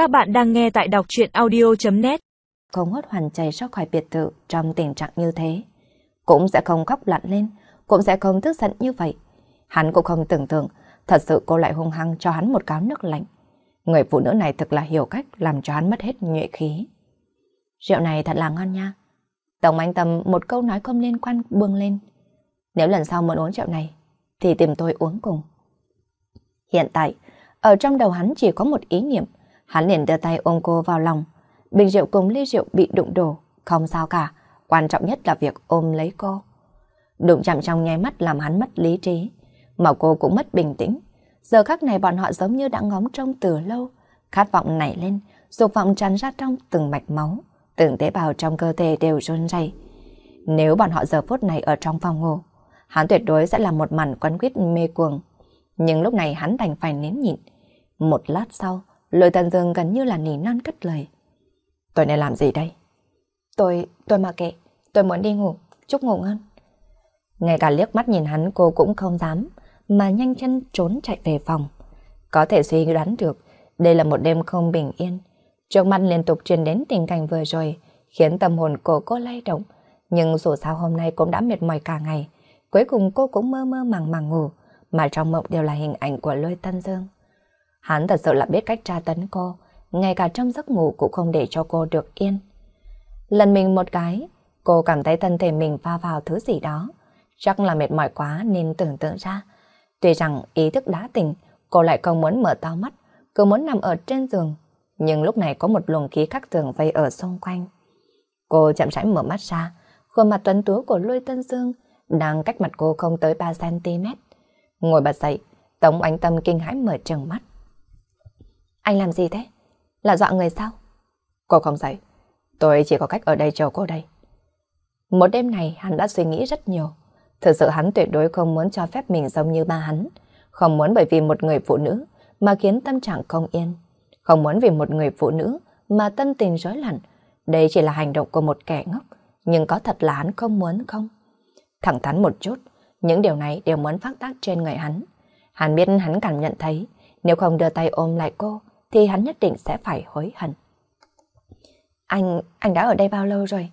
Các bạn đang nghe tại đọc chuyện audio.net Không hốt hoàn chạy ra khỏi biệt thự trong tình trạng như thế. Cũng sẽ không khóc lặn lên, cũng sẽ không tức giận như vậy. Hắn cũng không tưởng tượng, thật sự cô lại hung hăng cho hắn một cáo nước lạnh. Người phụ nữ này thực là hiểu cách làm cho hắn mất hết nhuệ khí. Rượu này thật là ngon nha. Tổng anh Tâm một câu nói không liên quan buông lên. Nếu lần sau muốn uống rượu này, thì tìm tôi uống cùng. Hiện tại, ở trong đầu hắn chỉ có một ý niệm, hắn liền đưa tay ôm cô vào lòng. Bình rượu cùng ly rượu bị đụng đổ, không sao cả, quan trọng nhất là việc ôm lấy cô. Đụng chạm trong nháy mắt làm hắn mất lý trí, mà cô cũng mất bình tĩnh. Giờ khắc này bọn họ giống như đã ngóng trông từ lâu, khát vọng nảy lên, dục vọng tràn ra trong từng mạch máu, từng tế bào trong cơ thể đều run rẩy. Nếu bọn họ giờ phút này ở trong phòng ngủ, hắn tuyệt đối sẽ là một màn quấn quýt mê cuồng. Nhưng lúc này hắn đành phải nén nhịn. Một lát sau, lôi tần dương gần như là nỉ non cất lời. Tôi nên làm gì đây? Tôi, tôi mà kệ, tôi muốn đi ngủ, chúc ngủ ngon. Ngay cả liếc mắt nhìn hắn cô cũng không dám, mà nhanh chân trốn chạy về phòng. Có thể suy đoán được, đây là một đêm không bình yên. Trước mắt liên tục truyền đến tình cảnh vừa rồi, khiến tâm hồn cô cô lay động. Nhưng dù sao hôm nay cũng đã mệt mỏi cả ngày, cuối cùng cô cũng mơ mơ màng màng ngủ, mà trong mộng đều là hình ảnh của lôi tân dương. Hắn thật sự là biết cách tra tấn cô, ngay cả trong giấc ngủ cũng không để cho cô được yên. Lần mình một cái, cô cảm thấy thân thể mình va vào thứ gì đó. Chắc là mệt mỏi quá nên tưởng tượng ra. Tuy rằng ý thức đã tỉnh, cô lại không muốn mở to mắt, cứ muốn nằm ở trên giường. Nhưng lúc này có một luồng khí khắc thường vây ở xung quanh. Cô chậm rãi mở mắt ra, khuôn mặt tuấn tú của Lôi Tân Dương đang cách mặt cô không tới 3cm. Ngồi bật dậy, Tống Ánh Tâm kinh hãi mở trừng mắt. Anh làm gì thế? Là dọa người sao? Cô không dậy. Tôi chỉ có cách ở đây chờ cô đây. Một đêm này hắn đã suy nghĩ rất nhiều. Thực sự hắn tuyệt đối không muốn cho phép mình giống như ba hắn. Không muốn bởi vì một người phụ nữ mà khiến tâm trạng không yên. Không muốn vì một người phụ nữ mà tâm tình rối loạn. Đây chỉ là hành động của một kẻ ngốc. Nhưng có thật là hắn không muốn không? Thẳng thắn một chút, những điều này đều muốn phát tác trên người hắn. Hắn biết hắn cảm nhận thấy, nếu không đưa tay ôm lại cô, thì hắn nhất định sẽ phải hối hận. Anh, anh đã ở đây bao lâu rồi?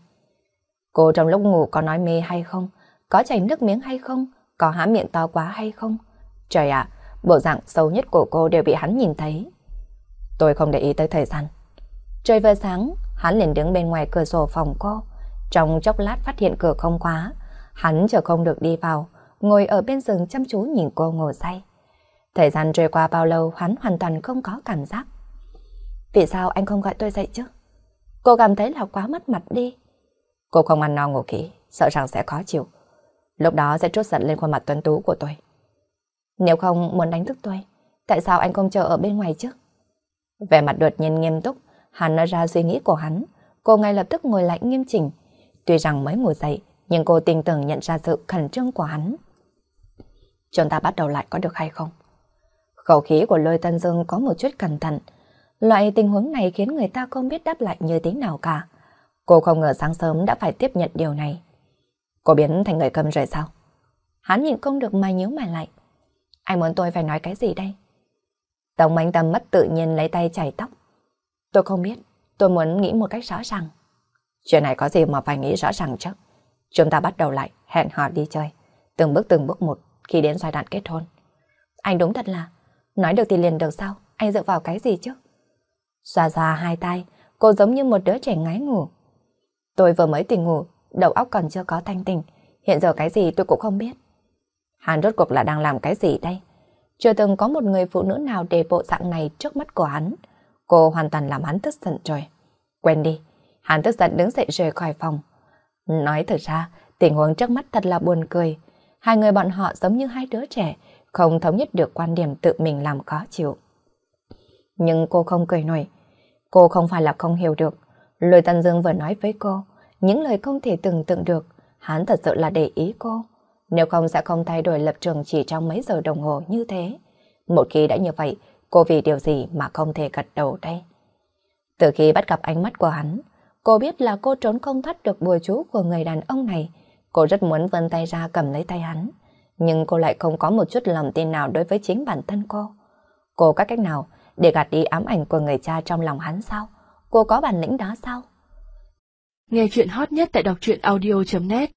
Cô trong lúc ngủ có nói mê hay không? Có chảy nước miếng hay không? Có há miệng to quá hay không? Trời ạ, bộ dạng sâu nhất của cô đều bị hắn nhìn thấy. Tôi không để ý tới thời gian. Trời vừa sáng, hắn liền đứng bên ngoài cửa sổ phòng cô. Trong chốc lát phát hiện cửa không khóa, hắn chờ không được đi vào, ngồi ở bên giường chăm chú nhìn cô ngồi say. Thời gian trôi qua bao lâu hắn hoàn toàn không có cảm giác. Vì sao anh không gọi tôi dậy chứ? Cô cảm thấy là quá mất mặt đi. Cô không ăn no ngủ kỹ, sợ rằng sẽ khó chịu. Lúc đó sẽ trút giận lên khuôn mặt tuấn tú của tôi. Nếu không muốn đánh thức tôi, tại sao anh không chờ ở bên ngoài chứ? Về mặt đột nhiên nghiêm túc, hắn nói ra suy nghĩ của hắn. Cô ngay lập tức ngồi lại nghiêm chỉnh. Tuy rằng mới ngủ dậy, nhưng cô tin tưởng nhận ra sự khẩn trương của hắn. Chúng ta bắt đầu lại có được hay không? Khẩu khí của lôi tân dương có một chút cẩn thận. Loại tình huống này khiến người ta không biết đáp lại như thế nào cả. Cô không ngờ sáng sớm đã phải tiếp nhận điều này. Cô biến thành người cầm rồi sao? Hắn nhìn không được mà nhíu mày lại. Anh muốn tôi phải nói cái gì đây? Tổng anh tâm mất tự nhiên lấy tay chảy tóc. Tôi không biết, tôi muốn nghĩ một cách rõ ràng. Chuyện này có gì mà phải nghĩ rõ ràng chứ? Chúng ta bắt đầu lại, hẹn hò đi chơi. Từng bước từng bước một khi đến giai đoạn kết hôn. Anh đúng thật là, nói được thì liền được sao? Anh dựa vào cái gì chứ? Xoa xoa hai tay, cô giống như một đứa trẻ ngái ngủ. Tôi vừa mới tỉnh ngủ, đầu óc còn chưa có thanh tỉnh. Hiện giờ cái gì tôi cũng không biết. Hắn rốt cuộc là đang làm cái gì đây? Chưa từng có một người phụ nữ nào để bộ dạng này trước mắt của hắn. Cô hoàn toàn làm hắn tức giận rồi. Quên đi. Hắn tức giận đứng dậy rời khỏi phòng. Nói thật ra, tình huống trước mắt thật là buồn cười. Hai người bọn họ giống như hai đứa trẻ, không thống nhất được quan điểm tự mình làm khó chịu. Nhưng cô không cười nổi. Cô không phải là không hiểu được. Lời Tân Dương vừa nói với cô, những lời không thể tưởng tượng được, hắn thật sự là để ý cô. Nếu không sẽ không thay đổi lập trường chỉ trong mấy giờ đồng hồ như thế. Một khi đã như vậy, cô vì điều gì mà không thể gật đầu đây? Từ khi bắt gặp ánh mắt của hắn, cô biết là cô trốn không thoát được bùa chú của người đàn ông này. Cô rất muốn vươn tay ra cầm lấy tay hắn, nhưng cô lại không có một chút lòng tin nào đối với chính bản thân cô. Cô có cách nào để gạt đi ám ảnh của người cha trong lòng hắn sao? Cô có bản lĩnh đó sao? Nghe chuyện hot nhất tại đọc truyện audio.net